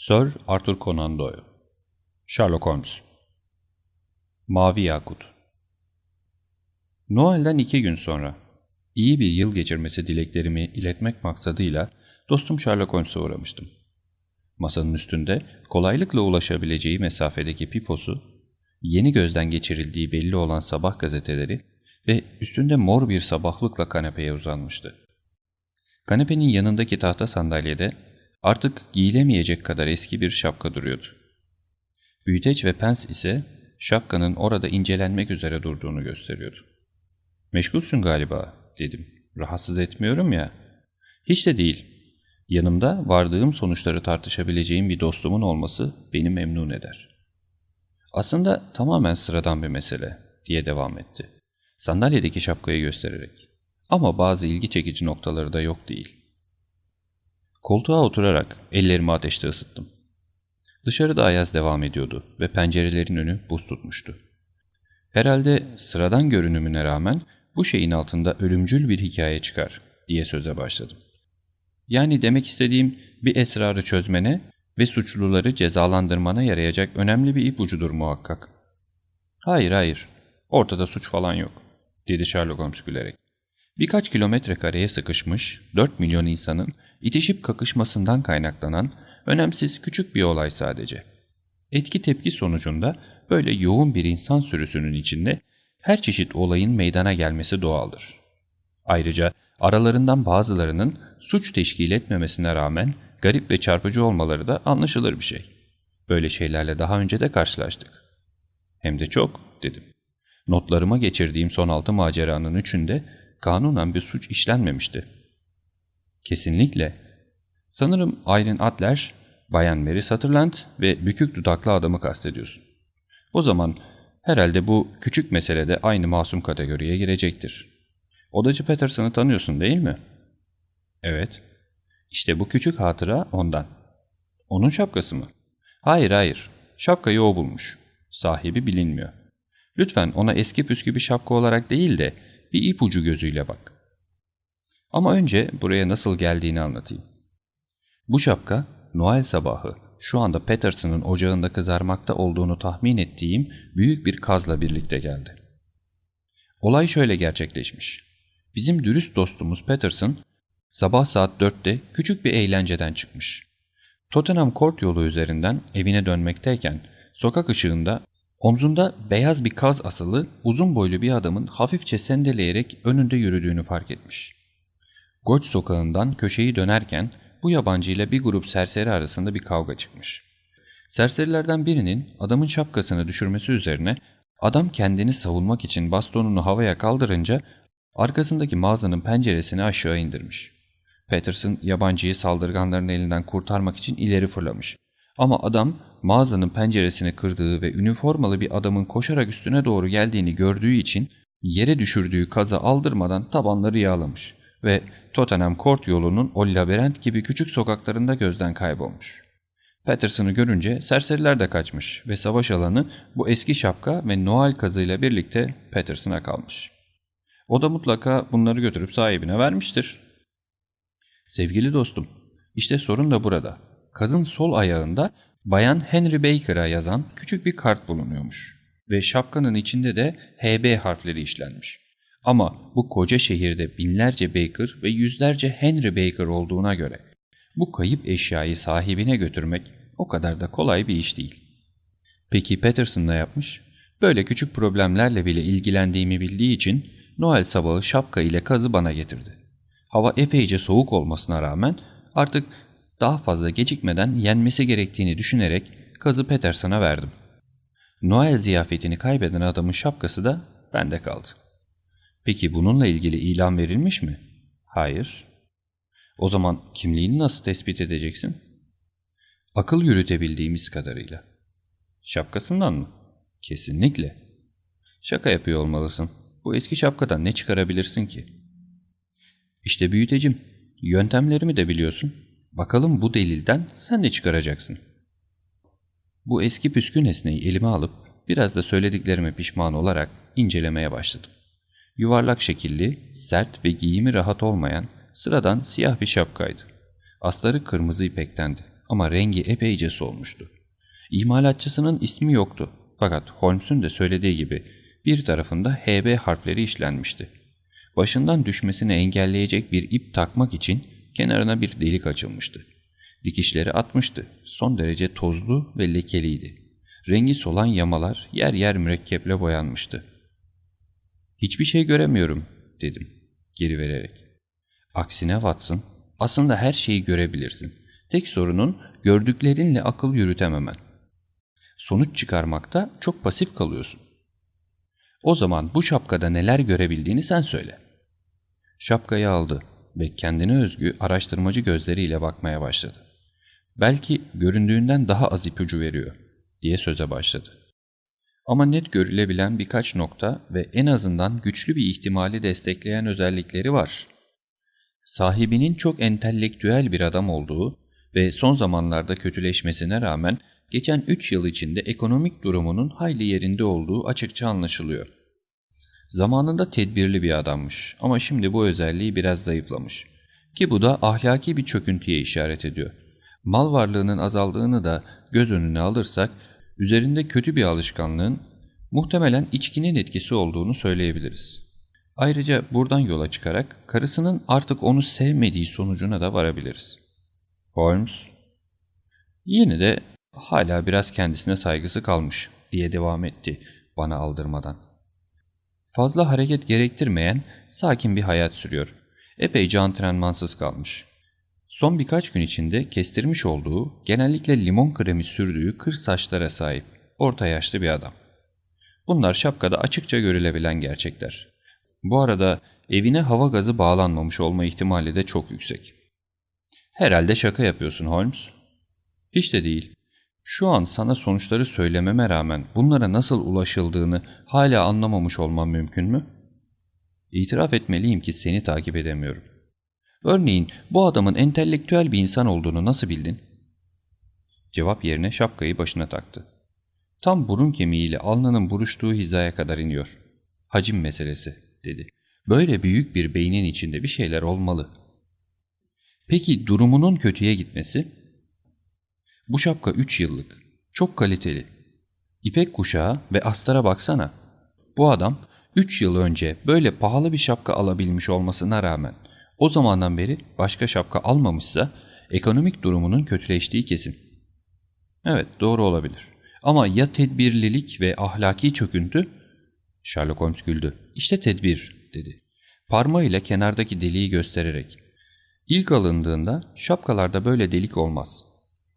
Sir Arthur Conan Doyle Sherlock Holmes Mavi Yakut Noel'den iki gün sonra iyi bir yıl geçirmesi dileklerimi iletmek maksadıyla dostum Sherlock Holmes'a uğramıştım. Masanın üstünde kolaylıkla ulaşabileceği mesafedeki piposu, yeni gözden geçirildiği belli olan sabah gazeteleri ve üstünde mor bir sabahlıkla kanepeye uzanmıştı. Kanepenin yanındaki tahta sandalyede artık giyilemeyecek kadar eski bir şapka duruyordu. Büyüteç ve pens ise şapkanın orada incelenmek üzere durduğunu gösteriyordu. ''Meşgulsün galiba.'' dedim. ''Rahatsız etmiyorum ya.'' ''Hiç de değil. Yanımda vardığım sonuçları tartışabileceğim bir dostumun olması beni memnun eder.'' ''Aslında tamamen sıradan bir mesele.'' diye devam etti. Sandalyedeki şapkayı göstererek. Ama bazı ilgi çekici noktaları da yok değil. Koltuğa oturarak ellerimi ateşte ısıttım. Dışarıda ayaz devam ediyordu ve pencerelerin önü buz tutmuştu. Herhalde sıradan görünümüne rağmen bu şeyin altında ölümcül bir hikaye çıkar diye söze başladım. Yani demek istediğim bir esrarı çözmene ve suçluları cezalandırmana yarayacak önemli bir ipucudur muhakkak. Hayır hayır, ortada suç falan yok, dedi Sherlock Holmes gülerek. Birkaç kilometre kareye sıkışmış 4 milyon insanın itişip kakışmasından kaynaklanan önemsiz küçük bir olay sadece. Etki tepki sonucunda böyle yoğun bir insan sürüsünün içinde her çeşit olayın meydana gelmesi doğaldır. Ayrıca aralarından bazılarının suç teşkil etmemesine rağmen garip ve çarpıcı olmaları da anlaşılır bir şey. Böyle şeylerle daha önce de karşılaştık. Hem de çok dedim. Notlarıma geçirdiğim son altı maceranın üçünde kanunen bir suç işlenmemişti. Kesinlikle. Sanırım Irene Adler, Bayan Mary Sutherland ve bükük dudaklı adamı kastediyorsun. O zaman herhalde bu küçük meselede aynı masum kategoriye girecektir. Odacı Patterson'ı tanıyorsun değil mi? Evet. İşte bu küçük hatıra ondan. Onun şapkası mı? Hayır hayır. Şapkayı o bulmuş. Sahibi bilinmiyor. Lütfen ona eski püskü bir şapka olarak değil de bir ipucu gözüyle bak. Ama önce buraya nasıl geldiğini anlatayım. Bu şapka Noel sabahı şu anda Patterson'ın ocağında kızarmakta olduğunu tahmin ettiğim büyük bir kazla birlikte geldi. Olay şöyle gerçekleşmiş. Bizim dürüst dostumuz Patterson sabah saat 4'te küçük bir eğlenceden çıkmış. Tottenham Court yolu üzerinden evine dönmekteyken sokak ışığında Omzunda beyaz bir kaz asılı uzun boylu bir adamın hafifçe sendeleyerek önünde yürüdüğünü fark etmiş. Goç sokağından köşeyi dönerken bu yabancı ile bir grup serseri arasında bir kavga çıkmış. Serserilerden birinin adamın şapkasını düşürmesi üzerine adam kendini savunmak için bastonunu havaya kaldırınca arkasındaki mağazanın penceresini aşağı indirmiş. Peterson yabancıyı saldırganların elinden kurtarmak için ileri fırlamış. Ama adam mağazanın penceresini kırdığı ve üniformalı bir adamın koşarak üstüne doğru geldiğini gördüğü için yere düşürdüğü kaza aldırmadan tabanları yağlamış ve Tottenham Court yolunun o labirent gibi küçük sokaklarında gözden kaybolmuş. Patterson'ı görünce serseriler de kaçmış ve savaş alanı bu eski şapka ve Noel kazıyla birlikte Patterson'a kalmış. O da mutlaka bunları götürüp sahibine vermiştir. Sevgili dostum, işte sorun da burada. Kadın sol ayağında Bayan Henry Baker'a yazan küçük bir kart bulunuyormuş ve şapkanın içinde de HB harfleri işlenmiş. Ama bu koca şehirde binlerce Baker ve yüzlerce Henry Baker olduğuna göre bu kayıp eşyayı sahibine götürmek o kadar da kolay bir iş değil. Peki Patterson ne yapmış? Böyle küçük problemlerle bile ilgilendiğimi bildiği için Noel sabahı şapka ile kazı bana getirdi. Hava epeyce soğuk olmasına rağmen artık daha fazla gecikmeden yenmesi gerektiğini düşünerek kazı Peterson'a verdim. Noel ziyafetini kaybeden adamın şapkası da bende kaldı. Peki bununla ilgili ilan verilmiş mi? Hayır. O zaman kimliğini nasıl tespit edeceksin? Akıl yürütebildiğimiz kadarıyla. Şapkasından mı? Kesinlikle. Şaka yapıyor olmalısın. Bu eski şapkadan ne çıkarabilirsin ki? İşte büyütecim. Yöntemlerimi de biliyorsun. Bakalım bu delilden sen ne çıkaracaksın? Bu eski püskü nesneyi elime alıp biraz da söylediklerime pişman olarak incelemeye başladım. Yuvarlak şekilli, sert ve giyimi rahat olmayan sıradan siyah bir şapkaydı. Asları kırmızı ipektendi ama rengi epeyce solmuştu. İmalatçısının ismi yoktu fakat Holmes'un de söylediği gibi bir tarafında HB harfleri işlenmişti. Başından düşmesini engelleyecek bir ip takmak için kenarına bir delik açılmıştı. Dikişleri atmıştı. Son derece tozlu ve lekeliydi. Rengi solan yamalar yer yer mürekkeple boyanmıştı. ''Hiçbir şey göremiyorum.'' dedim geri vererek. ''Aksine Watson, aslında her şeyi görebilirsin. Tek sorunun gördüklerinle akıl yürütememen. Sonuç çıkarmakta çok pasif kalıyorsun. O zaman bu şapkada neler görebildiğini sen söyle. Şapkayı aldı ve kendine özgü araştırmacı gözleriyle bakmaya başladı. Belki göründüğünden daha az ipucu veriyor diye söze başladı. Ama net görülebilen birkaç nokta ve en azından güçlü bir ihtimali destekleyen özellikleri var. Sahibinin çok entelektüel bir adam olduğu ve son zamanlarda kötüleşmesine rağmen geçen 3 yıl içinde ekonomik durumunun hayli yerinde olduğu açıkça anlaşılıyor. Zamanında tedbirli bir adammış ama şimdi bu özelliği biraz zayıflamış. Ki bu da ahlaki bir çöküntüye işaret ediyor. Mal varlığının azaldığını da göz önüne alırsak üzerinde kötü bir alışkanlığın muhtemelen içkinin etkisi olduğunu söyleyebiliriz. Ayrıca buradan yola çıkarak karısının artık onu sevmediği sonucuna da varabiliriz. Holmes, yine de hala biraz kendisine saygısı kalmış diye devam etti bana aldırmadan. Fazla hareket gerektirmeyen sakin bir hayat sürüyor. Epeyce antrenmansız kalmış. Son birkaç gün içinde kestirmiş olduğu, genellikle limon kremi sürdüğü kır saçlara sahip, orta yaşlı bir adam. Bunlar şapkada açıkça görülebilen gerçekler. Bu arada evine hava gazı bağlanmamış olma ihtimali de çok yüksek. Herhalde şaka yapıyorsun Holmes. Hiç de değil. Şu an sana sonuçları söylememe rağmen bunlara nasıl ulaşıldığını hala anlamamış olmam mümkün mü? İtiraf etmeliyim ki seni takip edemiyorum. Örneğin bu adamın entelektüel bir insan olduğunu nasıl bildin? Cevap yerine şapkayı başına taktı. Tam burun kemiğiyle alnının buruştuğu hizaya kadar iniyor. Hacim meselesi, dedi. Böyle büyük bir beynin içinde bir şeyler olmalı. Peki durumunun kötüye gitmesi? Bu şapka 3 yıllık. Çok kaliteli. İpek kuşağı ve astara baksana. Bu adam 3 yıl önce böyle pahalı bir şapka alabilmiş olmasına rağmen o zamandan beri başka şapka almamışsa ekonomik durumunun kötüleştiği kesin. Evet doğru olabilir. Ama ya tedbirlilik ve ahlaki çöküntü? Sherlock Holmes güldü. İşte tedbir dedi. Parmağıyla kenardaki deliği göstererek. İlk alındığında şapkalarda böyle delik olmaz.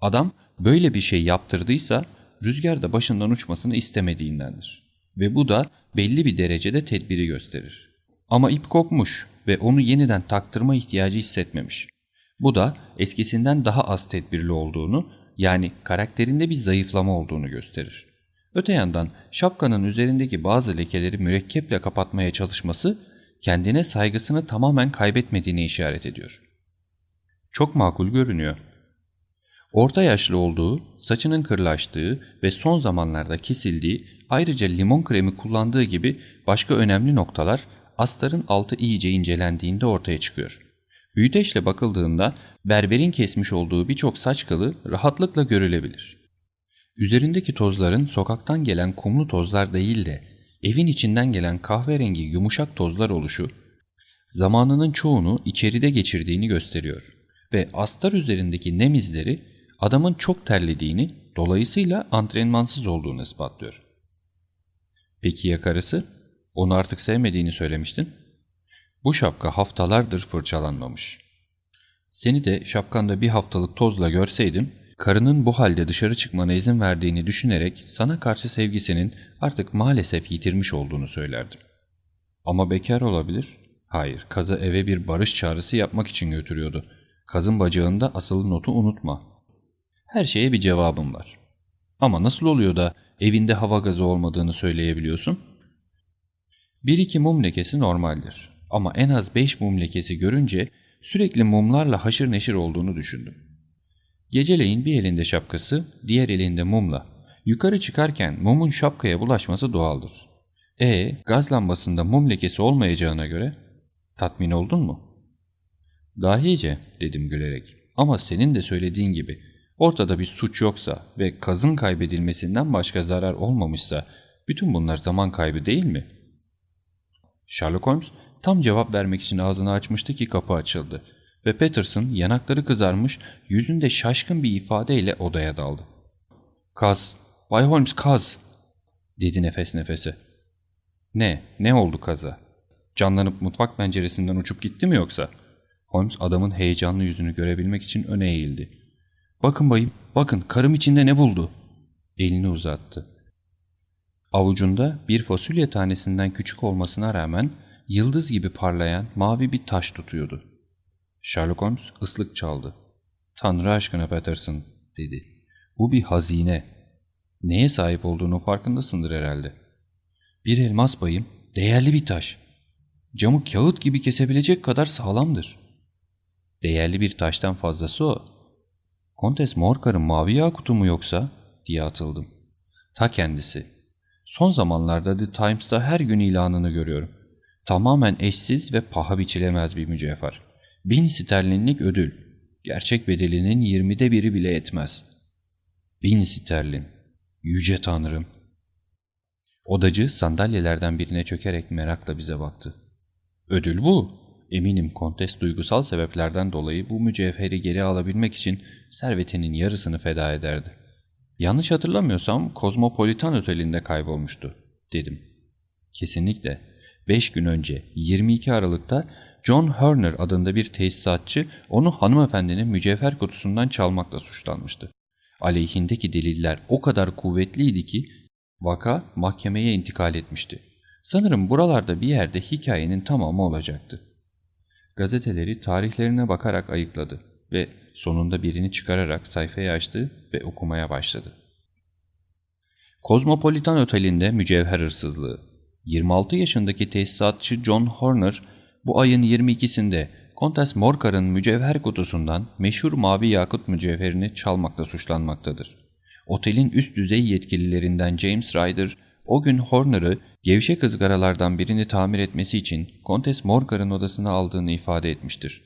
Adam böyle bir şey yaptırdıysa rüzgarda başından uçmasını istemediğindendir. Ve bu da belli bir derecede tedbiri gösterir. Ama ip kopmuş ve onu yeniden taktırma ihtiyacı hissetmemiş. Bu da eskisinden daha az tedbirli olduğunu yani karakterinde bir zayıflama olduğunu gösterir. Öte yandan şapkanın üzerindeki bazı lekeleri mürekkeple kapatmaya çalışması kendine saygısını tamamen kaybetmediğine işaret ediyor. Çok makul görünüyor. Orta yaşlı olduğu, saçının kırlaştığı ve son zamanlarda kesildiği ayrıca limon kremi kullandığı gibi başka önemli noktalar astarın altı iyice incelendiğinde ortaya çıkıyor. Büyüteçle bakıldığında berberin kesmiş olduğu birçok saç kılı rahatlıkla görülebilir. Üzerindeki tozların sokaktan gelen kumlu tozlar değil de evin içinden gelen kahverengi yumuşak tozlar oluşu, zamanının çoğunu içeride geçirdiğini gösteriyor ve astar üzerindeki nem izleri adamın çok terlediğini, dolayısıyla antrenmansız olduğunu ispatlıyor. Peki ya karısı? Onu artık sevmediğini söylemiştin. Bu şapka haftalardır fırçalanmamış. Seni de şapkanda bir haftalık tozla görseydim, karının bu halde dışarı çıkmana izin verdiğini düşünerek sana karşı sevgisinin artık maalesef yitirmiş olduğunu söylerdim. Ama bekar olabilir. Hayır, kazı eve bir barış çağrısı yapmak için götürüyordu. Kazın bacağında asılı notu unutma. Her şeye bir cevabım var. Ama nasıl oluyor da evinde hava gazı olmadığını söyleyebiliyorsun? Bir iki mum lekesi normaldir. Ama en az beş mum lekesi görünce sürekli mumlarla haşır neşir olduğunu düşündüm. Geceleyin bir elinde şapkası, diğer elinde mumla. Yukarı çıkarken mumun şapkaya bulaşması doğaldır. E gaz lambasında mum lekesi olmayacağına göre tatmin oldun mu? Dahice dedim gülerek ama senin de söylediğin gibi Ortada bir suç yoksa ve kazın kaybedilmesinden başka zarar olmamışsa bütün bunlar zaman kaybı değil mi? Sherlock Holmes tam cevap vermek için ağzını açmıştı ki kapı açıldı ve Patterson yanakları kızarmış, yüzünde şaşkın bir ifadeyle odaya daldı. ''Kaz, Bay Holmes kaz!'' dedi nefes nefese. ''Ne, ne oldu kaza? Canlanıp mutfak penceresinden uçup gitti mi yoksa?'' Holmes adamın heyecanlı yüzünü görebilmek için öne eğildi. ''Bakın bayım, bakın karım içinde ne buldu?'' Elini uzattı. Avucunda bir fasulye tanesinden küçük olmasına rağmen yıldız gibi parlayan mavi bir taş tutuyordu. Sherlock Holmes ıslık çaldı. ''Tanrı aşkına Patterson'' dedi. ''Bu bir hazine. Neye sahip olduğunu farkındasındır herhalde. Bir elmas bayım, değerli bir taş. Camı kağıt gibi kesebilecek kadar sağlamdır. Değerli bir taştan fazlası o. Kontes Morcar'ın mavi yakutu mu yoksa? diye atıldım. Ta kendisi. Son zamanlarda The Times'ta her gün ilanını görüyorum. Tamamen eşsiz ve paha biçilemez bir mücevher. Bin sterlinlik ödül. Gerçek bedelinin yirmide biri bile etmez. Bin sterlin. Yüce Tanrım. Odacı sandalyelerden birine çökerek merakla bize baktı. Ödül bu. Eminim kontes duygusal sebeplerden dolayı bu mücevheri geri alabilmek için servetinin yarısını feda ederdi. Yanlış hatırlamıyorsam Kozmopolitan Oteli'nde kaybolmuştu, dedim. Kesinlikle. Beş gün önce 22 Aralık'ta John Horner adında bir tesisatçı onu hanımefendinin mücevher kutusundan çalmakla suçlanmıştı. Aleyhindeki deliller o kadar kuvvetliydi ki vaka mahkemeye intikal etmişti. Sanırım buralarda bir yerde hikayenin tamamı olacaktı. Gazeteleri tarihlerine bakarak ayıkladı ve sonunda birini çıkararak sayfayı açtı ve okumaya başladı. Kozmopolitan Oteli'nde mücevher hırsızlığı. 26 yaşındaki tesisatçı John Horner bu ayın 22'sinde Kontes Morcar'ın mücevher kutusundan meşhur mavi yakut mücevherini çalmakla suçlanmaktadır. Otelin üst düzey yetkililerinden James Ryder o gün Horner'ı gevşek ızgaralardan birini tamir etmesi için Kontes Morcar'ın odasına aldığını ifade etmiştir.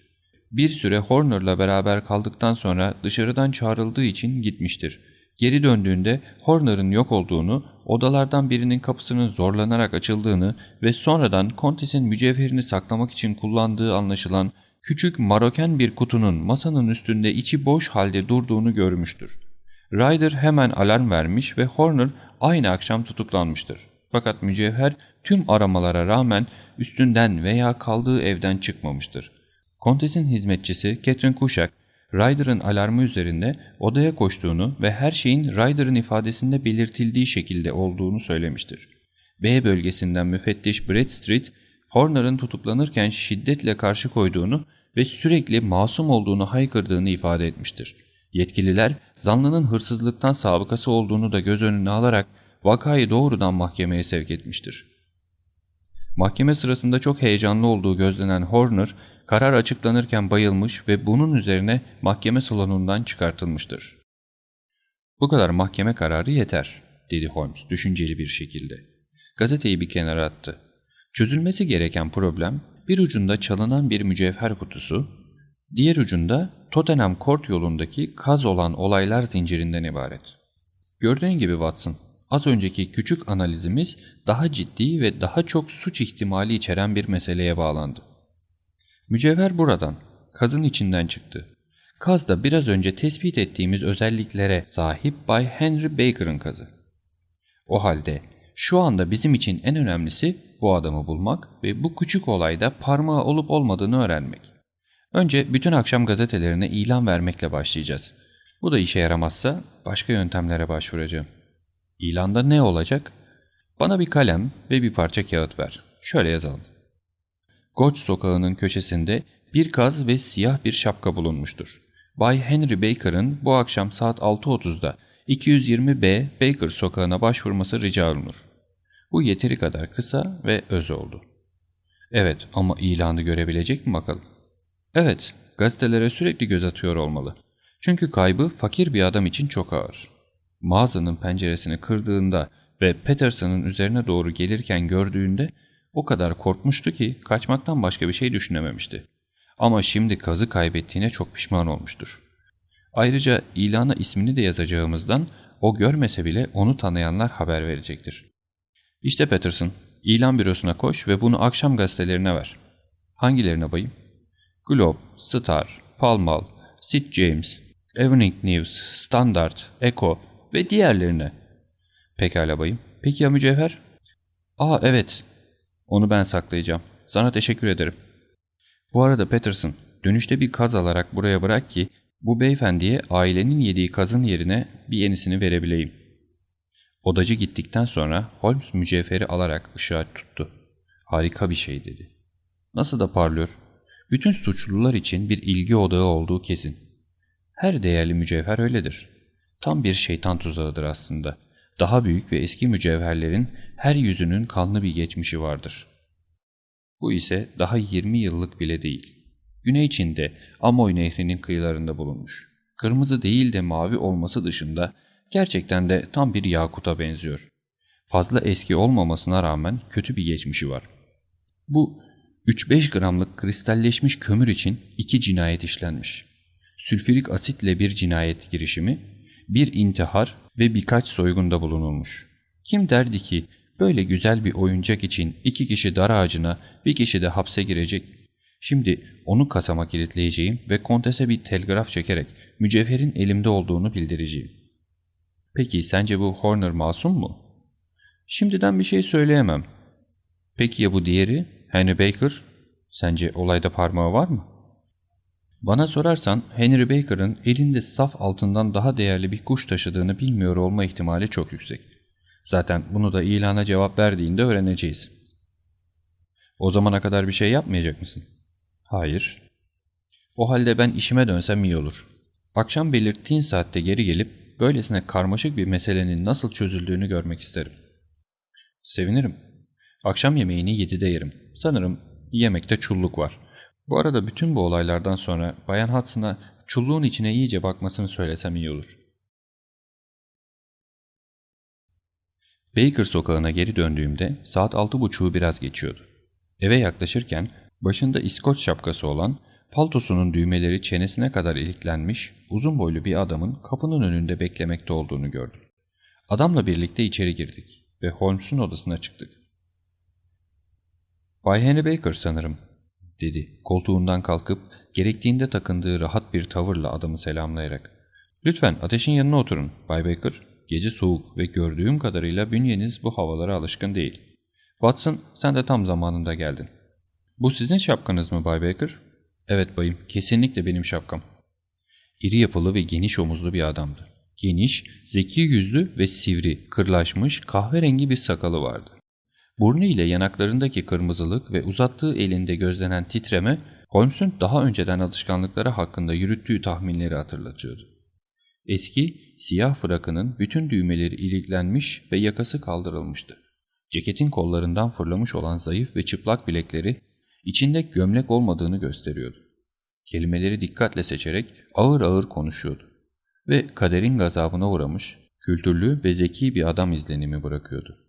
Bir süre Horner'la beraber kaldıktan sonra dışarıdan çağrıldığı için gitmiştir. Geri döndüğünde Horner'ın yok olduğunu, odalardan birinin kapısının zorlanarak açıldığını ve sonradan Kontes'in mücevherini saklamak için kullandığı anlaşılan küçük maroken bir kutunun masanın üstünde içi boş halde durduğunu görmüştür. Ryder hemen alarm vermiş ve Horner aynı akşam tutuklanmıştır. Fakat mücevher tüm aramalara rağmen üstünden veya kaldığı evden çıkmamıştır. Kontes'in hizmetçisi Catherine Kuşak, Ryder'ın alarmı üzerinde odaya koştuğunu ve her şeyin Ryder'ın ifadesinde belirtildiği şekilde olduğunu söylemiştir. B bölgesinden müfettiş Bradstreet, Horner'ın tutuklanırken şiddetle karşı koyduğunu ve sürekli masum olduğunu haykırdığını ifade etmiştir. Yetkililer zanlının hırsızlıktan sabıkası olduğunu da göz önüne alarak vakayı doğrudan mahkemeye sevk etmiştir. Mahkeme sırasında çok heyecanlı olduğu gözlenen Horner, karar açıklanırken bayılmış ve bunun üzerine mahkeme salonundan çıkartılmıştır. Bu kadar mahkeme kararı yeter, dedi Holmes düşünceli bir şekilde. Gazeteyi bir kenara attı. Çözülmesi gereken problem, bir ucunda çalınan bir mücevher kutusu, diğer ucunda Tottenham Court yolundaki kaz olan olaylar zincirinden ibaret. Gördüğün gibi Watson, az önceki küçük analizimiz daha ciddi ve daha çok suç ihtimali içeren bir meseleye bağlandı. Mücevher buradan, kazın içinden çıktı. Kaz da biraz önce tespit ettiğimiz özelliklere sahip Bay Henry Baker'ın kazı. O halde şu anda bizim için en önemlisi bu adamı bulmak ve bu küçük olayda parmağı olup olmadığını öğrenmek. Önce bütün akşam gazetelerine ilan vermekle başlayacağız. Bu da işe yaramazsa başka yöntemlere başvuracağım. İlanda ne olacak? Bana bir kalem ve bir parça kağıt ver. Şöyle yazalım. Goç sokağının köşesinde bir kaz ve siyah bir şapka bulunmuştur. Bay Henry Baker'ın bu akşam saat 6.30'da 220B Baker sokağına başvurması rica olunur. Bu yeteri kadar kısa ve öz oldu. Evet ama ilanı görebilecek mi bakalım? Evet, gazetelere sürekli göz atıyor olmalı. Çünkü kaybı fakir bir adam için çok ağır. Mağazanın penceresini kırdığında ve Peterson'ın üzerine doğru gelirken gördüğünde o kadar korkmuştu ki kaçmaktan başka bir şey düşünememişti. Ama şimdi kazı kaybettiğine çok pişman olmuştur. Ayrıca ilana ismini de yazacağımızdan o görmese bile onu tanıyanlar haber verecektir. İşte Patterson, ilan bürosuna koş ve bunu akşam gazetelerine ver. Hangilerine bayım? Globe, Star, Pall Mall, St. James, Evening News, Standard, Echo ve diğerlerine. Pekala bayım. Peki ya mücevher? Aa evet. Onu ben saklayacağım. Sana teşekkür ederim. Bu arada Patterson, dönüşte bir kaz alarak buraya bırak ki bu beyefendiye ailenin yediği kazın yerine bir yenisini verebileyim. Odacı gittikten sonra Holmes mücevheri alarak ışığa tuttu. Harika bir şey dedi. Nasıl da parlıyor. Bütün suçlular için bir ilgi odağı olduğu kesin. Her değerli mücevher öyledir. Tam bir şeytan tuzağıdır aslında. Daha büyük ve eski mücevherlerin her yüzünün kanlı bir geçmişi vardır. Bu ise daha 20 yıllık bile değil. Güney Çin'de Amoy Nehri'nin kıyılarında bulunmuş. Kırmızı değil de mavi olması dışında gerçekten de tam bir yakuta benziyor. Fazla eski olmamasına rağmen kötü bir geçmişi var. Bu 3-5 gramlık kristalleşmiş kömür için iki cinayet işlenmiş. Sülfürik asitle bir cinayet girişimi, bir intihar ve birkaç soygunda bulunulmuş. Kim derdi ki böyle güzel bir oyuncak için iki kişi dar ağacına bir kişi de hapse girecek Şimdi onu kasama kilitleyeceğim ve kontese bir telgraf çekerek mücevherin elimde olduğunu bildireceğim. Peki sence bu Horner masum mu? Şimdiden bir şey söyleyemem. Peki ya bu diğeri, Henry Baker? Sence olayda parmağı var mı? Bana sorarsan Henry Baker'ın elinde saf altından daha değerli bir kuş taşıdığını bilmiyor olma ihtimali çok yüksek. Zaten bunu da ilana cevap verdiğinde öğreneceğiz. O zamana kadar bir şey yapmayacak mısın? Hayır. O halde ben işime dönsem iyi olur. Akşam belirttiğin saatte geri gelip böylesine karmaşık bir meselenin nasıl çözüldüğünü görmek isterim. Sevinirim. Akşam yemeğini yedide yerim. Sanırım yemekte çulluk var. Bu arada bütün bu olaylardan sonra Bayan Hudson'a çulluğun içine iyice bakmasını söylesem iyi olur. Baker sokağına geri döndüğümde saat altı buçuğu biraz geçiyordu. Eve yaklaşırken Başında İskoç şapkası olan, paltosunun düğmeleri çenesine kadar iliklenmiş, uzun boylu bir adamın kapının önünde beklemekte olduğunu gördüm. Adamla birlikte içeri girdik ve Holmes'un odasına çıktık. ''Bay Henry sanırım.'' dedi koltuğundan kalkıp gerektiğinde takındığı rahat bir tavırla adamı selamlayarak. ''Lütfen ateşin yanına oturun Bay Baker. Gece soğuk ve gördüğüm kadarıyla bünyeniz bu havalara alışkın değil. Watson sen de tam zamanında geldin. Bu sizin şapkanız mı Bay Baker? Evet bayım, kesinlikle benim şapkam. İri yapılı ve geniş omuzlu bir adamdı. Geniş, zeki yüzlü ve sivri, kırlaşmış, kahverengi bir sakalı vardı. Burnu ile yanaklarındaki kırmızılık ve uzattığı elinde gözlenen titreme, Holmes'un daha önceden alışkanlıkları hakkında yürüttüğü tahminleri hatırlatıyordu. Eski, siyah frakının bütün düğmeleri iliklenmiş ve yakası kaldırılmıştı. Ceketin kollarından fırlamış olan zayıf ve çıplak bilekleri içinde gömlek olmadığını gösteriyordu. Kelimeleri dikkatle seçerek ağır ağır konuşuyordu ve kaderin gazabına uğramış, kültürlü ve zeki bir adam izlenimi bırakıyordu.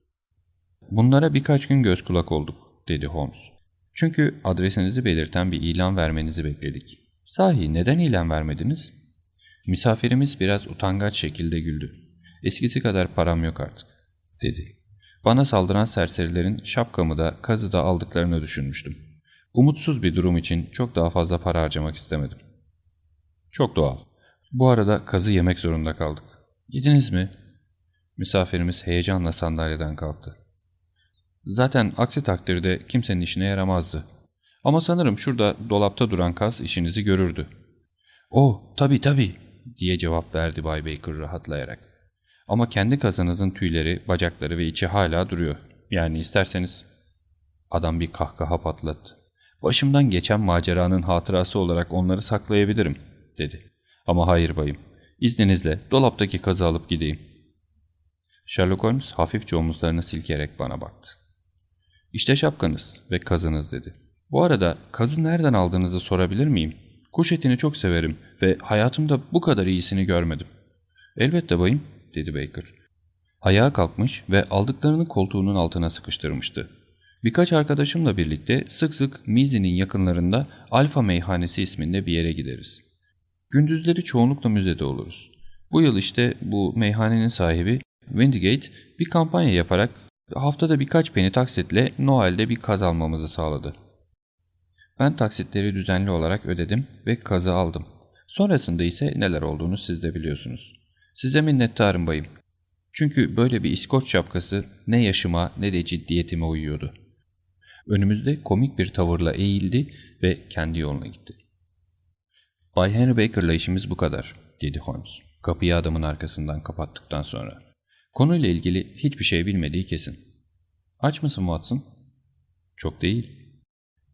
Bunlara birkaç gün göz kulak olduk, dedi Holmes. Çünkü adresinizi belirten bir ilan vermenizi bekledik. Sahi neden ilan vermediniz? Misafirimiz biraz utangaç şekilde güldü. Eskisi kadar param yok artık, dedi. Bana saldıran serserilerin şapkamı da kazı da aldıklarını düşünmüştüm. Umutsuz bir durum için çok daha fazla para harcamak istemedim. Çok doğal. Bu arada kazı yemek zorunda kaldık. Yediniz mi? Misafirimiz heyecanla sandalyeden kalktı. Zaten aksi takdirde kimsenin işine yaramazdı. Ama sanırım şurada dolapta duran kaz işinizi görürdü. Oh tabii tabii diye cevap verdi Bay Baker rahatlayarak. Ama kendi kazanızın tüyleri, bacakları ve içi hala duruyor. Yani isterseniz... Adam bir kahkaha patlattı. Başımdan geçen maceranın hatırası olarak onları saklayabilirim, dedi. Ama hayır bayım. İzninizle dolaptaki kazı alıp gideyim. Sherlock Holmes hafifçe omuzlarını silkerek bana baktı. İşte şapkanız ve kazınız dedi. Bu arada kazı nereden aldığınızı sorabilir miyim? Kuş etini çok severim ve hayatımda bu kadar iyisini görmedim. Elbette bayım, dedi Baker. Ayağa kalkmış ve aldıklarını koltuğunun altına sıkıştırmıştı. Birkaç arkadaşımla birlikte sık sık Mizi'nin yakınlarında Alfa Meyhanesi isminde bir yere gideriz. Gündüzleri çoğunlukla müzede oluruz. Bu yıl işte bu meyhanenin sahibi Windgate bir kampanya yaparak haftada birkaç peni taksitle Noel'de bir kaz almamızı sağladı. Ben taksitleri düzenli olarak ödedim ve kazı aldım. Sonrasında ise neler olduğunu siz de biliyorsunuz. Size minnettarım bayım. Çünkü böyle bir İskoç şapkası ne yaşıma ne de ciddiyetime uyuyordu. Önümüzde komik bir tavırla eğildi ve kendi yoluna gitti. Bay Henry Baker'la işimiz bu kadar, dedi Holmes. Kapıyı adamın arkasından kapattıktan sonra. Konuyla ilgili hiçbir şey bilmediği kesin. Aç mısın Watson? Çok değil.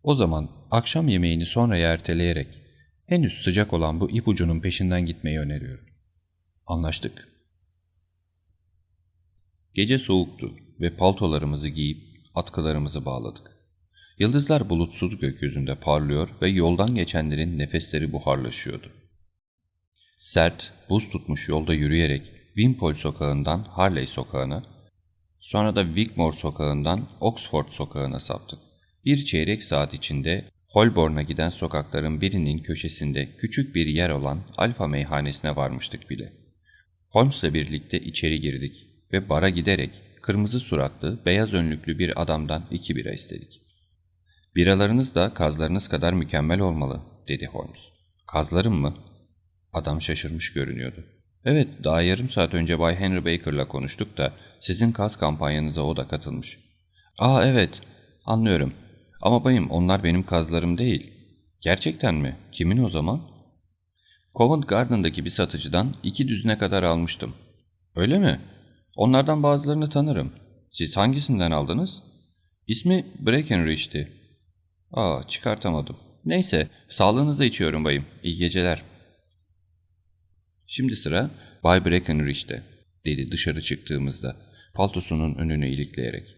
O zaman akşam yemeğini sonraya erteleyerek henüz sıcak olan bu ipucunun peşinden gitmeyi öneriyorum. Anlaştık. Gece soğuktu ve paltolarımızı giyip atkılarımızı bağladık. Yıldızlar bulutsuz gökyüzünde parlıyor ve yoldan geçenlerin nefesleri buharlaşıyordu. Sert, buz tutmuş yolda yürüyerek Wimpole sokağından Harley sokağına, sonra da Wigmore sokağından Oxford sokağına saptık. Bir çeyrek saat içinde Holborn'a giden sokakların birinin köşesinde küçük bir yer olan Alfa meyhanesine varmıştık bile. Holmes'la birlikte içeri girdik ve bara giderek kırmızı suratlı, beyaz önlüklü bir adamdan iki bira istedik. Biralarınız da kazlarınız kadar mükemmel olmalı, dedi Holmes. Kazlarım mı? Adam şaşırmış görünüyordu. Evet, daha yarım saat önce Bay Henry Baker'la konuştuk da sizin kaz kampanyanıza o da katılmış. Aa evet, anlıyorum. Ama bayım onlar benim kazlarım değil. Gerçekten mi? Kimin o zaman? Covent Garden'daki bir satıcıdan iki düzine kadar almıştım. Öyle mi? Onlardan bazılarını tanırım. Siz hangisinden aldınız? İsmi Breckenridge'ti. Aa çıkartamadım. Neyse sağlığınıza içiyorum bayım. İyi geceler. Şimdi sıra Bay Breckenridge'de dedi dışarı çıktığımızda paltosunun önünü ilikleyerek.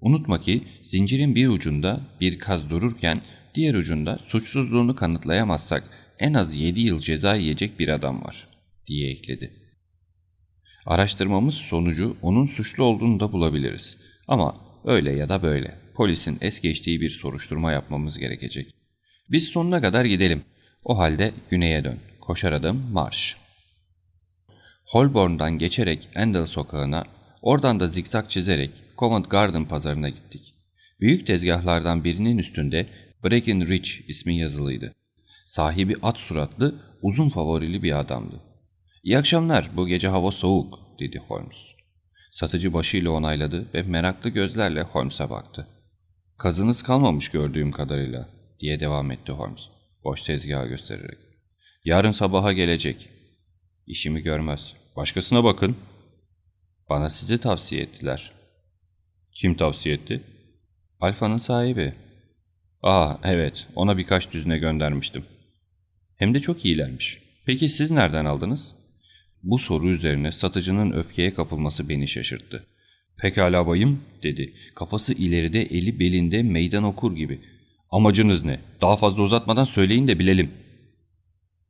Unutma ki zincirin bir ucunda bir kaz dururken diğer ucunda suçsuzluğunu kanıtlayamazsak en az 7 yıl ceza yiyecek bir adam var diye ekledi. Araştırmamız sonucu onun suçlu olduğunu da bulabiliriz. Ama öyle ya da böyle polisin es geçtiği bir soruşturma yapmamız gerekecek. Biz sonuna kadar gidelim. O halde güneye dön. Koşar adım marş. Holborn'dan geçerek Endel sokağına, oradan da zikzak çizerek Covent Garden pazarına gittik. Büyük tezgahlardan birinin üstünde Breckenridge ismi yazılıydı. Sahibi at suratlı, uzun favorili bir adamdı. ''İyi akşamlar, bu gece hava soğuk.'' dedi Holmes. Satıcı başıyla onayladı ve meraklı gözlerle Holmes'a baktı. ''Kazınız kalmamış gördüğüm kadarıyla.'' diye devam etti Holmes, boş tezgahı göstererek. ''Yarın sabaha gelecek. İşimi görmez. Başkasına bakın.'' ''Bana sizi tavsiye ettiler.'' ''Kim tavsiye etti?'' ''Alfa'nın sahibi.'' ''Aa evet, ona birkaç düzine göndermiştim.'' ''Hem de çok iyilermiş. Peki siz nereden aldınız?'' Bu soru üzerine satıcının öfkeye kapılması beni şaşırttı. Pekala bayım dedi. Kafası ileride eli belinde meydan okur gibi. Amacınız ne? Daha fazla uzatmadan söyleyin de bilelim.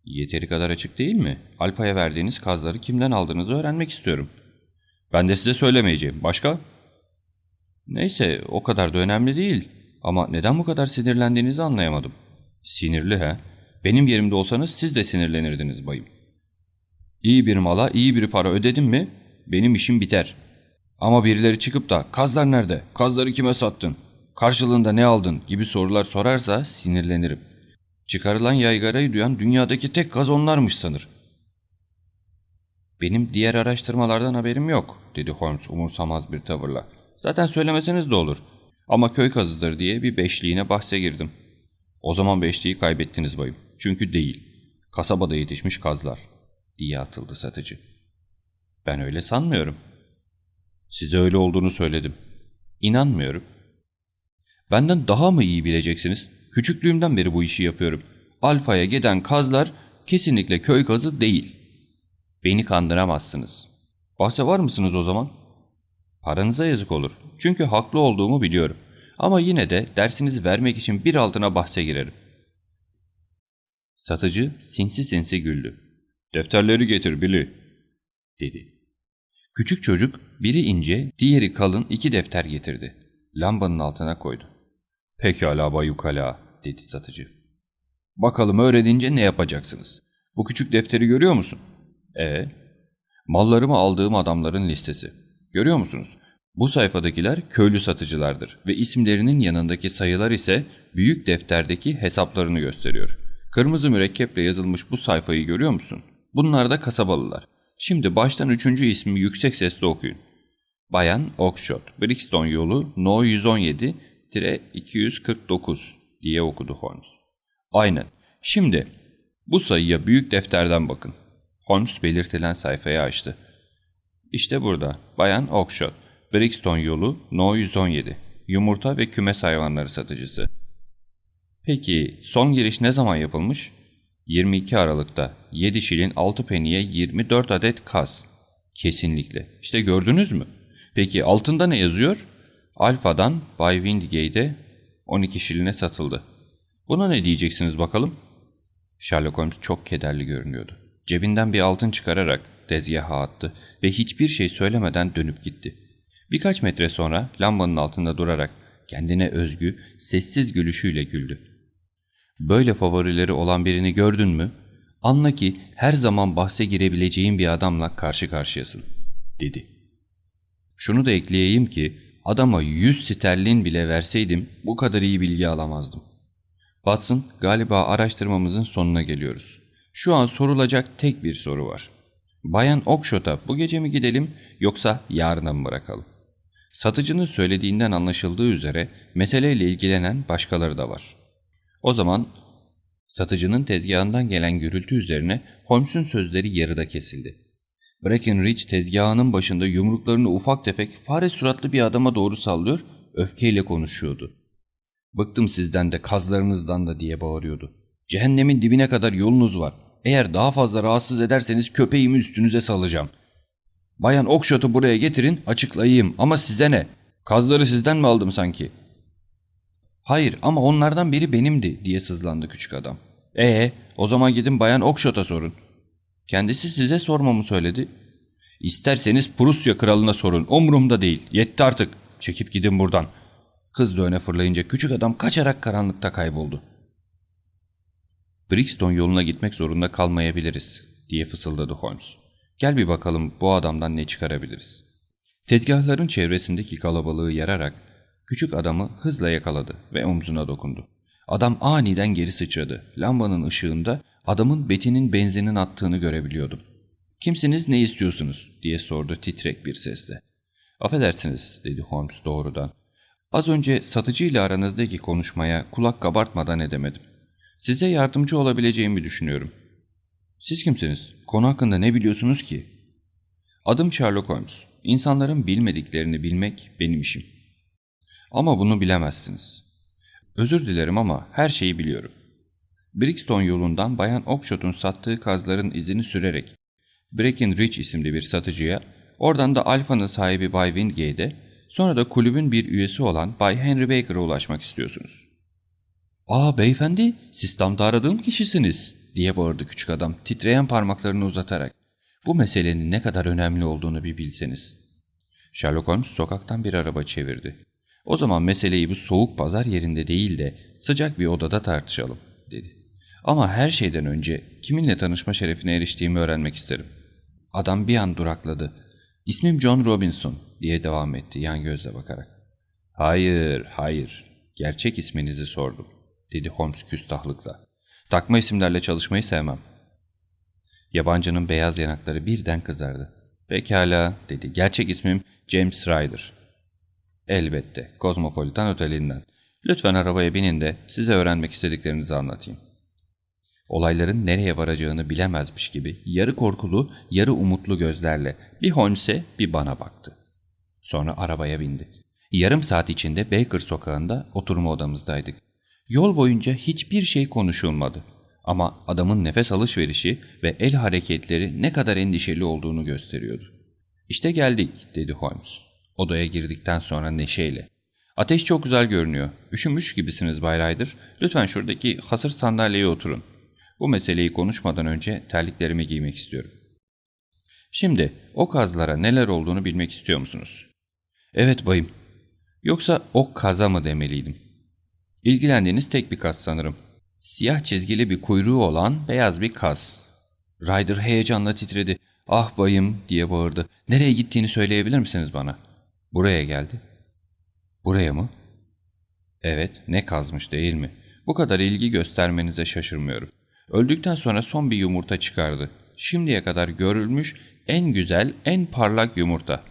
Yeteri kadar açık değil mi? Alpa'ya verdiğiniz kazları kimden aldığınızı öğrenmek istiyorum. Ben de size söylemeyeceğim. Başka? Neyse o kadar da önemli değil. Ama neden bu kadar sinirlendiğinizi anlayamadım. Sinirli he? Benim yerimde olsanız siz de sinirlenirdiniz bayım. İyi bir mala iyi bir para ödedim mi benim işim biter. Ama birileri çıkıp da kazlar nerede, kazları kime sattın, karşılığında ne aldın gibi sorular sorarsa sinirlenirim. Çıkarılan yaygarayı duyan dünyadaki tek kaz onlarmış sanır. Benim diğer araştırmalardan haberim yok dedi Holmes umursamaz bir tavırla. Zaten söylemeseniz de olur. Ama köy kazıdır diye bir beşliğine bahse girdim. O zaman beşliği kaybettiniz bayım. Çünkü değil. Kasabada yetişmiş kazlar diye atıldı satıcı. Ben öyle sanmıyorum. Size öyle olduğunu söyledim. İnanmıyorum. Benden daha mı iyi bileceksiniz? Küçüklüğümden beri bu işi yapıyorum. Alfa'ya giden kazlar kesinlikle köy kazı değil. Beni kandıramazsınız. Bahse var mısınız o zaman? Paranıza yazık olur. Çünkü haklı olduğumu biliyorum. Ama yine de dersinizi vermek için bir altına bahse girerim. Satıcı sinsi sinsi güldü. Defterleri getir Billy, dedi. Küçük çocuk biri ince, diğeri kalın iki defter getirdi. Lambanın altına koydu. Pekala bayukala, dedi satıcı. Bakalım öğrenince ne yapacaksınız? Bu küçük defteri görüyor musun? E Mallarımı aldığım adamların listesi. Görüyor musunuz? Bu sayfadakiler köylü satıcılardır ve isimlerinin yanındaki sayılar ise büyük defterdeki hesaplarını gösteriyor. Kırmızı mürekkeple yazılmış bu sayfayı görüyor musun? Bunlar da kasabalılar. Şimdi baştan üçüncü ismi yüksek sesle okuyun. Bayan Oakshot, Brixton yolu No 117-249 diye okudu Holmes. Aynen. Şimdi bu sayıya büyük defterden bakın. Holmes belirtilen sayfayı açtı. İşte burada Bayan Oakshot, Brixton yolu No 117, yumurta ve kümes hayvanları satıcısı. Peki son giriş ne zaman yapılmış? 22 Aralık'ta 7 şilin 6 peniye 24 adet kaz. Kesinlikle. İşte gördünüz mü? Peki altında ne yazıyor? Alfa'dan Bay Windigate'e 12 şiline satıldı. Buna ne diyeceksiniz bakalım? Sherlock Holmes çok kederli görünüyordu. Cebinden bir altın çıkararak tezgaha attı ve hiçbir şey söylemeden dönüp gitti. Birkaç metre sonra lambanın altında durarak kendine özgü, sessiz gülüşüyle güldü. Böyle favorileri olan birini gördün mü? Anla ki her zaman bahse girebileceğin bir adamla karşı karşıyasın, dedi. Şunu da ekleyeyim ki adama yüz sterlin bile verseydim bu kadar iyi bilgi alamazdım. Watson galiba araştırmamızın sonuna geliyoruz. Şu an sorulacak tek bir soru var. Bayan Okshot'a bu gece mi gidelim yoksa yarına mı bırakalım? Satıcının söylediğinden anlaşıldığı üzere meseleyle ilgilenen başkaları da var. O zaman satıcının tezgahından gelen gürültü üzerine Holmes'un sözleri yarıda kesildi. Breckenridge tezgahının başında yumruklarını ufak tefek fare suratlı bir adama doğru sallıyor, öfkeyle konuşuyordu. Bıktım sizden de kazlarınızdan da diye bağırıyordu. Cehennemin dibine kadar yolunuz var. Eğer daha fazla rahatsız ederseniz köpeğimi üstünüze salacağım. Bayan Okşot'u buraya getirin açıklayayım ama size ne? Kazları sizden mi aldım sanki? Hayır ama onlardan biri benimdi diye sızlandı küçük adam. Ee, o zaman gidin Bayan Okşot'a sorun. Kendisi size sormamı söyledi. İsterseniz Prusya kralına sorun. Umurumda değil. Yetti artık. Çekip gidin buradan. Kız da öne fırlayınca küçük adam kaçarak karanlıkta kayboldu. Brixton yoluna gitmek zorunda kalmayabiliriz diye fısıldadı Holmes. Gel bir bakalım bu adamdan ne çıkarabiliriz. Tezgahların çevresindeki kalabalığı yararak küçük adamı hızla yakaladı ve omzuna dokundu. Adam aniden geri sıçradı. Lambanın ışığında adamın Betty'nin benzinin attığını görebiliyordum. ''Kimsiniz, ne istiyorsunuz?'' diye sordu titrek bir sesle. ''Affedersiniz'' dedi Holmes doğrudan. ''Az önce satıcıyla aranızdaki konuşmaya kulak kabartmadan edemedim. Size yardımcı olabileceğimi düşünüyorum. Siz kimsiniz? Konu hakkında ne biliyorsunuz ki? Adım Sherlock Holmes. İnsanların bilmediklerini bilmek benim işim. Ama bunu bilemezsiniz. Özür dilerim ama her şeyi biliyorum. Brixton yolundan Bayan Oakshot'un sattığı kazların izini sürerek Breckenridge isimli bir satıcıya, oradan da Alfa'nın sahibi Bay Wingate, sonra da kulübün bir üyesi olan Bay Henry Baker'a ulaşmak istiyorsunuz. ''Aa beyefendi, siz tam da aradığım kişisiniz.'' diye bağırdı küçük adam titreyen parmaklarını uzatarak. Bu meselenin ne kadar önemli olduğunu bir bilseniz. Sherlock Holmes sokaktan bir araba çevirdi. O zaman meseleyi bu soğuk pazar yerinde değil de sıcak bir odada tartışalım, dedi. Ama her şeyden önce kiminle tanışma şerefine eriştiğimi öğrenmek isterim. Adam bir an durakladı. İsmim John Robinson, diye devam etti yan gözle bakarak. Hayır, hayır. Gerçek isminizi sordum dedi Holmes küstahlıkla. Takma isimlerle çalışmayı sevmem. Yabancının beyaz yanakları birden kızardı. Pekala dedi. Gerçek ismim James Ryder. Elbette. Kozmopolitan Oteli'nden. Lütfen arabaya binin de size öğrenmek istediklerinizi anlatayım. Olayların nereye varacağını bilemezmiş gibi yarı korkulu, yarı umutlu gözlerle bir Holmes'e bir bana baktı. Sonra arabaya bindi. Yarım saat içinde Baker sokağında oturma odamızdaydık. Yol boyunca hiçbir şey konuşulmadı. Ama adamın nefes alışverişi ve el hareketleri ne kadar endişeli olduğunu gösteriyordu. İşte geldik dedi Holmes. Odaya girdikten sonra neşeyle. Ateş çok güzel görünüyor. Üşümüş gibisiniz Bay Ryder. Lütfen şuradaki hasır sandalyeye oturun. Bu meseleyi konuşmadan önce terliklerimi giymek istiyorum. Şimdi o kazlara neler olduğunu bilmek istiyor musunuz? Evet bayım. Yoksa o kaza mı demeliydim? İlgilendiğiniz tek bir kaz sanırım. Siyah çizgili bir kuyruğu olan beyaz bir kaz. Ryder heyecanla titredi. Ah bayım diye bağırdı. Nereye gittiğini söyleyebilir misiniz bana? Buraya geldi. Buraya mı? Evet, ne kazmış değil mi? Bu kadar ilgi göstermenize şaşırmıyorum. Öldükten sonra son bir yumurta çıkardı. Şimdiye kadar görülmüş en güzel, en parlak yumurta.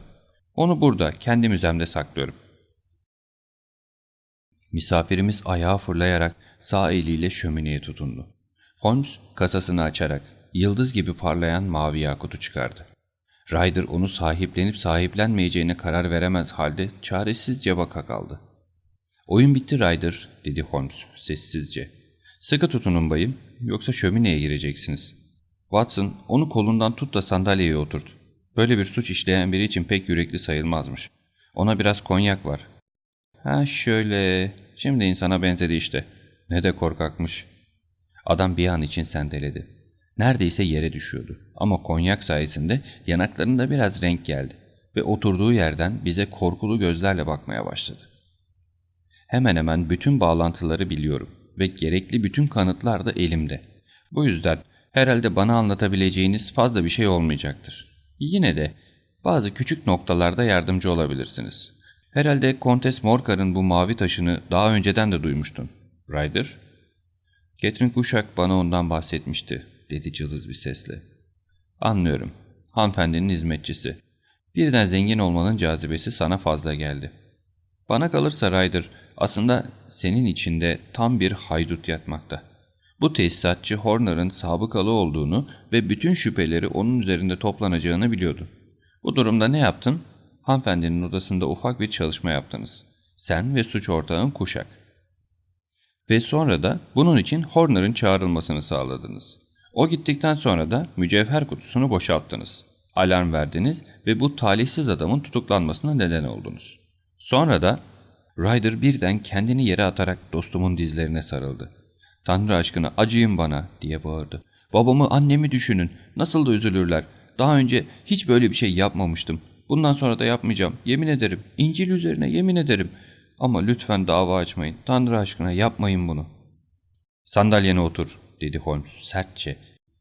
Onu burada, kendi müzemde saklıyorum. Misafirimiz ayağa fırlayarak sağ eliyle şömineye tutundu. Holmes kasasını açarak yıldız gibi parlayan mavi yakutu çıkardı. Ryder onu sahiplenip sahiplenmeyeceğine karar veremez halde çaresizce baka kaldı. Oyun bitti Ryder, dedi Holmes sessizce. Sıkı tutunun bayım, yoksa şömineye gireceksiniz. Watson, onu kolundan tut da sandalyeye oturt. Böyle bir suç işleyen biri için pek yürekli sayılmazmış. Ona biraz konyak var. Ha şöyle, şimdi insana benzedi işte. Ne de korkakmış. Adam bir an için sendeledi. Neredeyse yere düşüyordu. Ama konyak sayesinde yanaklarında biraz renk geldi. Ve oturduğu yerden bize korkulu gözlerle bakmaya başladı. Hemen hemen bütün bağlantıları biliyorum ve gerekli bütün kanıtlar da elimde. Bu yüzden herhalde bana anlatabileceğiniz fazla bir şey olmayacaktır. Yine de bazı küçük noktalarda yardımcı olabilirsiniz. Herhalde Kontes Morcar'ın bu mavi taşını daha önceden de duymuştun. Ryder? Catherine Kuşak bana ondan bahsetmişti, dedi cılız bir sesle. Anlıyorum. Hanımefendinin hizmetçisi. Birden zengin olmanın cazibesi sana fazla geldi. Bana kalırsa Ryder, aslında senin içinde tam bir haydut yatmakta. Bu tesisatçı Horner'ın sabıkalı olduğunu ve bütün şüpheleri onun üzerinde toplanacağını biliyordu. Bu durumda ne yaptın? Hanımefendinin odasında ufak bir çalışma yaptınız. Sen ve suç ortağın Kuşak. Ve sonra da bunun için Horner'ın çağrılmasını sağladınız. O gittikten sonra da mücevher kutusunu boşalttınız. Alarm verdiniz ve bu talihsiz adamın tutuklanmasına neden oldunuz. Sonra da Ryder birden kendini yere atarak dostumun dizlerine sarıldı. Tanrı aşkına acıyın bana diye bağırdı. Babamı annemi düşünün. Nasıl da üzülürler. Daha önce hiç böyle bir şey yapmamıştım. Bundan sonra da yapmayacağım. Yemin ederim. İncil üzerine yemin ederim. Ama lütfen dava açmayın. Tanrı aşkına yapmayın bunu. Sandalyene otur dedi Holmes sertçe.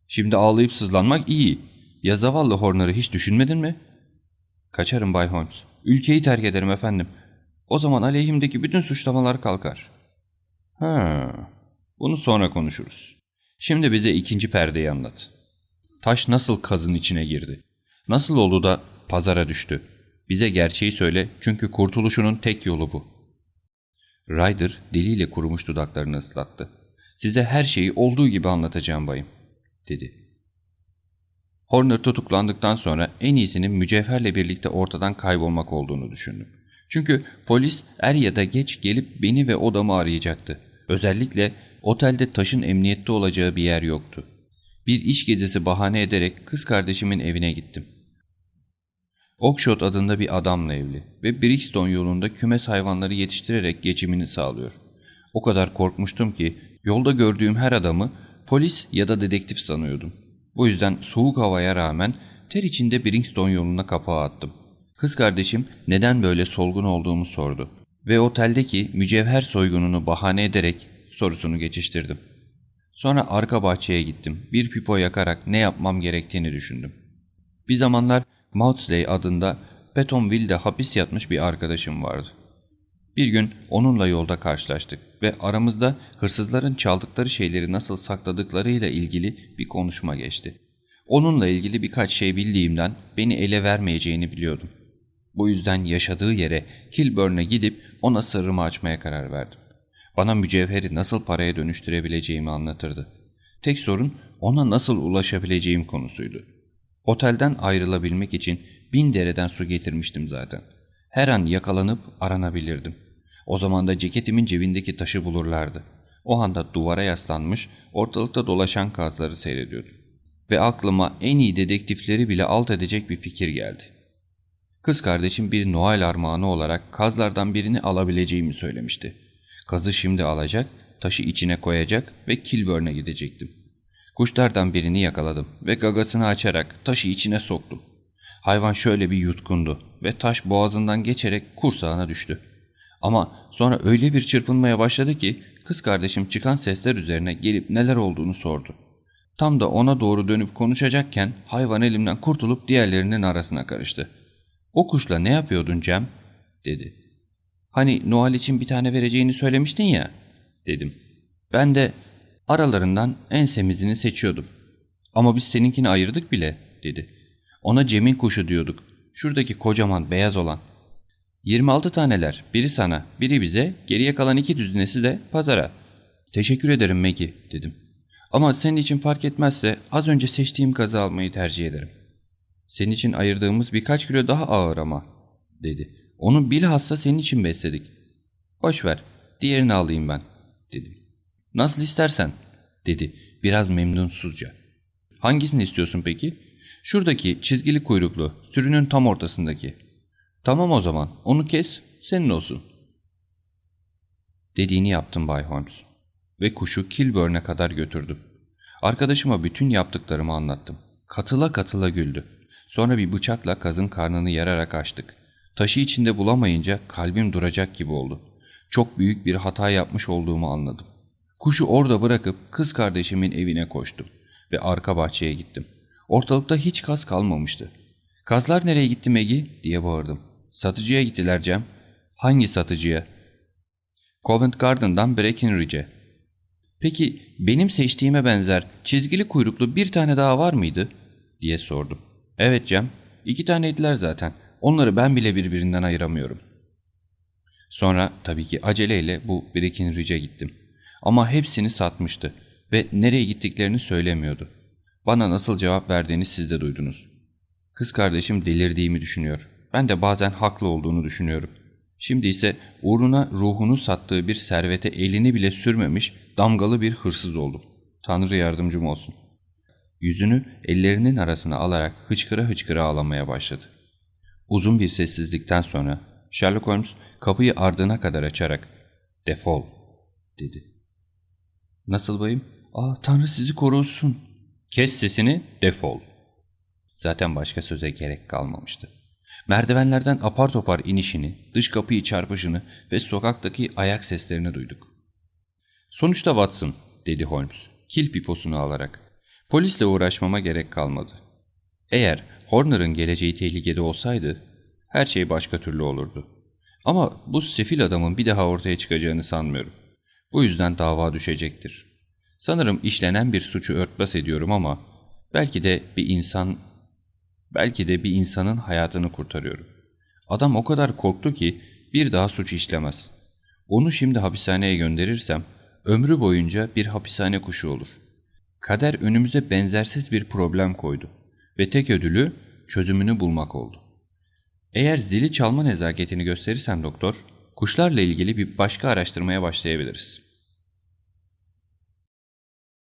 Şimdi ağlayıp sızlanmak iyi. Ya zavallı Horner'ı hiç düşünmedin mi? Kaçarım Bay Holmes. Ülkeyi terk ederim efendim. O zaman aleyhimdeki bütün suçlamalar kalkar. Ha, bunu sonra konuşuruz. Şimdi bize ikinci perdeyi anlat. Taş nasıl kazın içine girdi? Nasıl oldu da pazara düştü? Bize gerçeği söyle çünkü kurtuluşunun tek yolu bu. Ryder diliyle kurumuş dudaklarını ıslattı. Size her şeyi olduğu gibi anlatacağım bayım, dedi. Horner tutuklandıktan sonra en iyisinin mücevherle birlikte ortadan kaybolmak olduğunu düşündüm. Çünkü polis er ya da geç gelip beni ve odamı arayacaktı. Özellikle otelde taşın emniyette olacağı bir yer yoktu. Bir iş gezisi bahane ederek kız kardeşimin evine gittim. Oakshot adında bir adamla evli ve Brixton yolunda kümes hayvanları yetiştirerek geçimini sağlıyor. O kadar korkmuştum ki yolda gördüğüm her adamı polis ya da dedektif sanıyordum. Bu yüzden soğuk havaya rağmen ter içinde Brixton yoluna kapağı attım. Kız kardeşim neden böyle solgun olduğumu sordu ve oteldeki mücevher soygununu bahane ederek sorusunu geçiştirdim. Sonra arka bahçeye gittim. Bir pipo yakarak ne yapmam gerektiğini düşündüm. Bir zamanlar Maudsley adında Petonville'de hapis yatmış bir arkadaşım vardı. Bir gün onunla yolda karşılaştık ve aramızda hırsızların çaldıkları şeyleri nasıl sakladıklarıyla ilgili bir konuşma geçti. Onunla ilgili birkaç şey bildiğimden beni ele vermeyeceğini biliyordum. Bu yüzden yaşadığı yere Kilburn'e gidip ona sırrımı açmaya karar verdim. Bana mücevheri nasıl paraya dönüştürebileceğimi anlatırdı. Tek sorun ona nasıl ulaşabileceğim konusuydu. Otelden ayrılabilmek için bin dereden su getirmiştim zaten. Her an yakalanıp aranabilirdim. O zaman da ceketimin cebindeki taşı bulurlardı. O anda duvara yaslanmış, ortalıkta dolaşan kazları seyrediyordum. Ve aklıma en iyi dedektifleri bile alt edecek bir fikir geldi. Kız kardeşim bir Noel armağanı olarak kazlardan birini alabileceğimi söylemişti. Kazı şimdi alacak, taşı içine koyacak ve Kilburn'e gidecektim. Kuşlardan birini yakaladım ve gagasını açarak taşı içine soktum. Hayvan şöyle bir yutkundu ve taş boğazından geçerek kursağına düştü. Ama sonra öyle bir çırpınmaya başladı ki kız kardeşim çıkan sesler üzerine gelip neler olduğunu sordu. Tam da ona doğru dönüp konuşacakken hayvan elimden kurtulup diğerlerinin arasına karıştı. O kuşla ne yapıyordun Cem? dedi. Hani Noel için bir tane vereceğini söylemiştin ya, dedim. Ben de aralarından en semizini seçiyordum. Ama biz seninkini ayırdık bile, dedi. Ona Cem'in kuşu diyorduk. Şuradaki kocaman beyaz olan. 26 taneler, biri sana, biri bize, geriye kalan iki düzinesi de pazara. Teşekkür ederim Maggie, dedim. Ama senin için fark etmezse az önce seçtiğim gazı almayı tercih ederim. Senin için ayırdığımız birkaç kilo daha ağır ama, dedi. Onu bilhassa senin için besledik. Boş ver, diğerini alayım ben, dedim. Nasıl istersen, dedi biraz memnunsuzca. Hangisini istiyorsun peki? Şuradaki çizgili kuyruklu, sürünün tam ortasındaki. Tamam o zaman, onu kes, senin olsun. Dediğini yaptım Bay Holmes. Ve kuşu Kilburn'e kadar götürdüm. Arkadaşıma bütün yaptıklarımı anlattım. Katıla katıla güldü. Sonra bir bıçakla kazın karnını yararak açtık. Taşı içinde bulamayınca kalbim duracak gibi oldu. Çok büyük bir hata yapmış olduğumu anladım. Kuşu orada bırakıp kız kardeşimin evine koştum ve arka bahçeye gittim. Ortalıkta hiç kaz kalmamıştı. Kazlar nereye gitti Megi diye bağırdım. Satıcıya gittiler Cem. Hangi satıcıya? Covent Garden'dan Breckenridge'e. Peki benim seçtiğime benzer çizgili kuyruklu bir tane daha var mıydı? diye sordum. Evet Cem, iki taneydiler zaten. Onları ben bile birbirinden ayıramıyorum. Sonra tabii ki aceleyle bu Breckenridge'e gittim. Ama hepsini satmıştı ve nereye gittiklerini söylemiyordu. Bana nasıl cevap verdiğini siz de duydunuz. Kız kardeşim delirdiğimi düşünüyor. Ben de bazen haklı olduğunu düşünüyorum. Şimdi ise uğruna ruhunu sattığı bir servete elini bile sürmemiş damgalı bir hırsız oldum. Tanrı yardımcım olsun. Yüzünü ellerinin arasına alarak hıçkıra hıçkıra ağlamaya başladı. Uzun bir sessizlikten sonra Sherlock Holmes kapıyı ardına kadar açarak ''Defol'' dedi. ''Nasıl bayım? Aa Tanrı sizi korusun.'' ''Kes sesini, defol.'' Zaten başka söze gerek kalmamıştı. Merdivenlerden apar topar inişini, dış kapıyı çarpışını ve sokaktaki ayak seslerini duyduk. ''Sonuçta Watson'' dedi Holmes, kil piposunu alarak. ''Polisle uğraşmama gerek kalmadı. Eğer Horner'ın geleceği tehlikede olsaydı, her şey başka türlü olurdu. Ama bu sefil adamın bir daha ortaya çıkacağını sanmıyorum. Bu yüzden dava düşecektir. Sanırım işlenen bir suçu örtbas ediyorum ama belki de bir insan belki de bir insanın hayatını kurtarıyorum. Adam o kadar korktu ki bir daha suç işlemez. Onu şimdi hapishaneye gönderirsem ömrü boyunca bir hapishane kuşu olur. Kader önümüze benzersiz bir problem koydu ve tek ödülü çözümünü bulmak oldu. Eğer zili çalma nezaketini gösterirsen doktor, kuşlarla ilgili bir başka araştırmaya başlayabiliriz.''